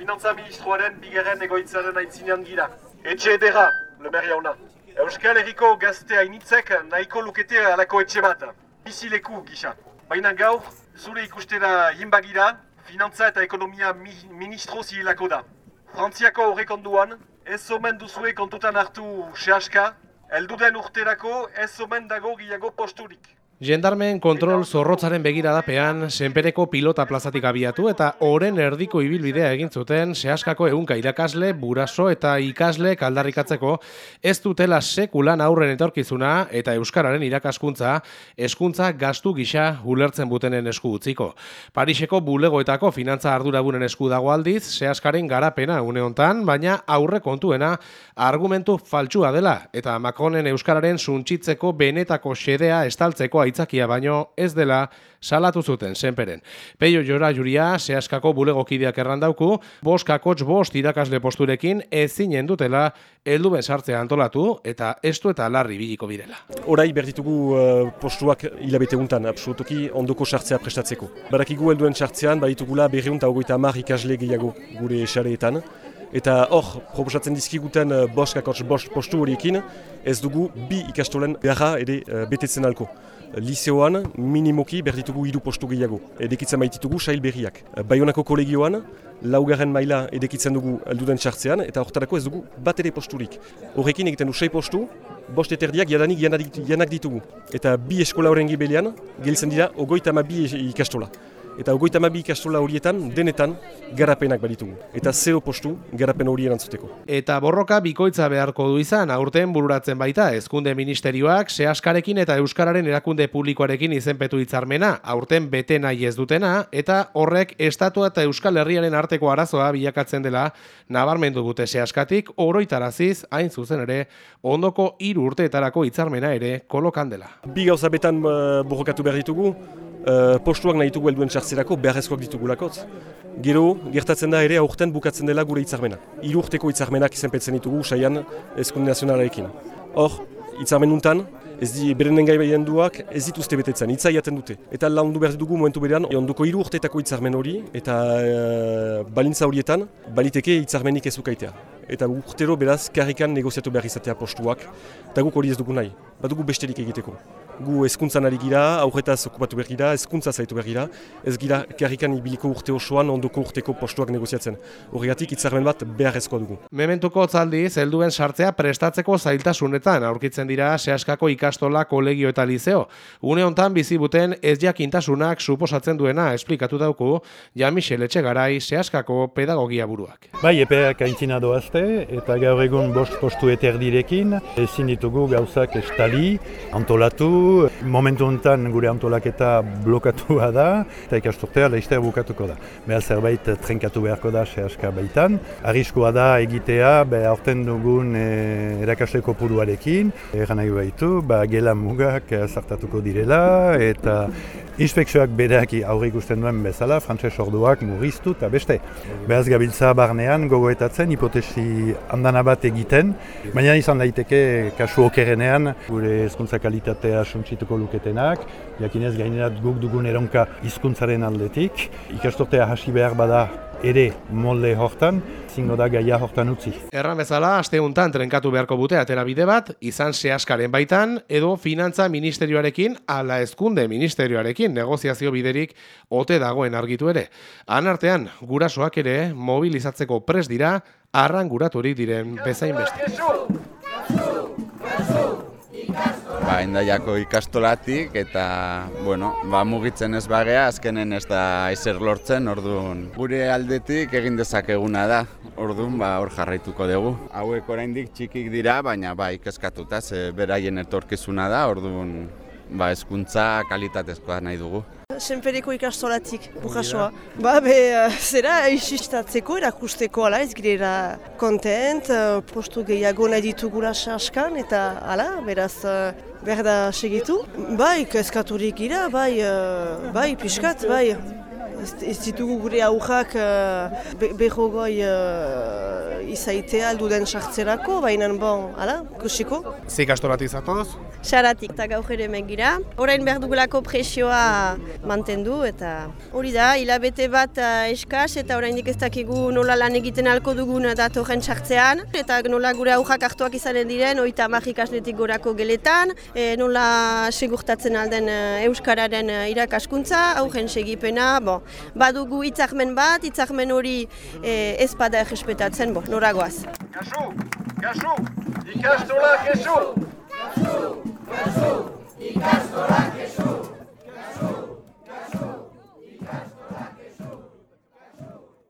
finantza ministroaren bigarren egoitzaren aitzinean gira. Etxe edera, lemer jauna. Euskal Herriko gazte hainitzek nahiko lukete alako etxe bat. Bizileku gisa. Baina gaur, zure ikustera jinbagira, finantza eta ekonomia mi ministro zilako da. Frantziako horrekonduan, ez omen duzue kontutan hartu sehaska, elduden urterako ez omen dago gilago posturik. Jendarmen kontrol zorrotzaren begiradapean, senpereko pilota plazatik abiatu eta oren erdiko ibilbidea egin zuten sehaskako egunka irakasle, buraso eta ikasle kaldarrikatzeko ez dutela sekulan aurren etorkizuna eta euskararen irakaskuntza eskuntza gastu gisa ulertzen butenen esku utziko. Pariseko bulegoetako finantza ardurabunen esku dago aldiz, sehaskaren garapena une hontan, baina aurre kontuena argumentu faltsua dela eta Macronen euskararen suntxitzeko benetako xedea estaltzeko aitzakia baino ez dela salatu zuten senperen. Peio Jora Juria sehaskako bulegokideak errandauku, bost kakotx bost irakasle posturekin ezinen dutela heldu sartzea antolatu eta estu eta larri biliko birela. Horai berditugu uh, postuak hilabete untan, absolutoki ondoko sartzea prestatzeko. Barakigu helduen sartzean, baditugula berriunta ogoita amar ikasle gehiago gure esareetan. Eta hor, proposatzen dizkiguten uh, bost kakotx bost postu horiekin, ez dugu bi ikastolen beharra ere uh, betetzen alko liseoan minimoki berditugu hiru postu gehiago. Edekitzen baititugu sail berriak. Baionako kolegioan, laugarren maila edekitzen dugu elduden txartzean, eta horretarako ez dugu bat ere posturik. Horrekin egiten du sei postu, bost eterdiak jadanik janak ditugu. Eta bi eskola horren gibelian, gelitzen dira, ogoita ma bi ikastola eta ogoita mabi ikastola horietan denetan garapenak baditugu. Eta zero postu garapen horien antzuteko. Eta borroka bikoitza beharko du izan, aurten bururatzen baita, ezkunde ministerioak, sehaskarekin eta euskararen erakunde publikoarekin izenpetu hitzarmena, aurten bete nahi ez dutena, eta horrek estatua eta euskal herriaren arteko arazoa bilakatzen dela, nabarmendu dute sehaskatik, oroitaraziz, hain zuzen ere, ondoko hiru urteetarako hitzarmena ere kolokan dela. Bi gauza betan uh, borrokatu behar ditugu, uh, postuak nahi ditugu helduen txartzerako beharrezkoak ditugulakotz. Gero, gertatzen da ere aurten bukatzen dela gure hitzarmena. Hiru urteko hitzarmenak izenpetzen ditugu saian eskunde nazionalarekin. Hor, hitzarmen untan, ez di beren nengai behien duak, ez dituzte betetzen, hitzai jaten dute. Eta laundu behar dugu momentu berean, onduko hiru urteetako hitzarmen hori, eta uh, balintza horietan, baliteke hitzarmenik ezukaitea. Eta urtero beraz, karrikan negoziatu behar izatea postuak, eta guk hori ez dugu nahi, bat dugu besterik egiteko gu ezkuntzan ari gira, aurretaz okupatu behar gira, ezkuntza zaitu behar gira, ez gira kerrikan ibiliko urte osoan ondoko urteko postuak negoziatzen. Horregatik itzarmen bat beharrezkoa dugu. Mementuko zaldi, zelduen sartzea prestatzeko zailtasunetan aurkitzen dira sehaskako ikastola kolegio eta liceo. Une hontan bizibuten ez jakintasunak suposatzen duena esplikatu dauku, ja Michel Etxegarai sehaskako pedagogia buruak. Bai, epeak aintzina doazte, eta gaur egun bost postu eterdirekin, ezin ditugu gauzak estali, antolatu, momentu honetan gure antolaketa blokatua da, eta ikasturtea lehister bukatuko da. Beha zerbait trenkatu beharko da sehaska baitan. Arriskoa da egitea, beha orten dugun e, erakasleko puruarekin, eran nahi baitu, ba, gela mugak zartatuko direla, eta inspekzioak bereak aurre ikusten duen bezala, frantses orduak murriztu eta beste. Behaz gabiltza barnean gogoetatzen hipotesi handana bat egiten, baina izan daiteke kasu okerenean gure hezkuntza kalitatea suntsituko luketenak, jakinez gainerat guk dugun eronka hizkuntzaren aldetik, ikastortea hasi behar bada ere molde hortan, zingo da gaia hortan utzi. Erran bezala, aste untan trenkatu beharko bute atera bide bat, izan sehaskaren baitan, edo finantza ministerioarekin, ala ezkunde ministerioarekin negoziazio biderik ote dagoen argitu ere. Han artean, gurasoak ere mobilizatzeko pres dira, arranguraturik diren bezain beste ba, indaiako ikastolatik eta bueno, ba, mugitzen ez bagea azkenen ez da ezer lortzen, orduan gure aldetik egin dezakeguna da, orduan ba, hor jarraituko dugu. Hauek oraindik txikik dira, baina ba, ikeskatuta, ze beraien etorkizuna da, orduan ba, eskuntza kalitatezkoa nahi dugu. Senpereko ikastolatik, bukasoa. Ba, be, uh, zera, isistatzeko, erakusteko, ala, ez girera kontent, uh, postu gehiago nahi ditugula saskan, eta, ala, beraz, uh, berda segitu. Bai, kezkaturik gira, bai, uh, bai, piskat, bai. Ez, ez ditugu gure aurrak uh, be, behogoi uh, izaitea alduden sartzerako, baina bon, ala, kusiko. Ze ikastolatik zatoz? Xaratik eta gaur ere megira. Orain behar dugulako presioa mantendu eta hori da, hilabete bat uh, eskaz eta oraindik ez dakigu nola lan egiten halko dugun datorren sartzean. Eta nola gure aurrak hartuak izanen diren, oita magik asnetik gorako geletan, e, nola segurtatzen alden uh, Euskararen uh, irakaskuntza, aurren segipena, bo, badugu hitzarmen bat, hitzarmen hori e, ez bada errespetatzen, bo, noragoaz. Kasu! Kasu! Ikastola, kasu! Jesús, y Castorán Jesús.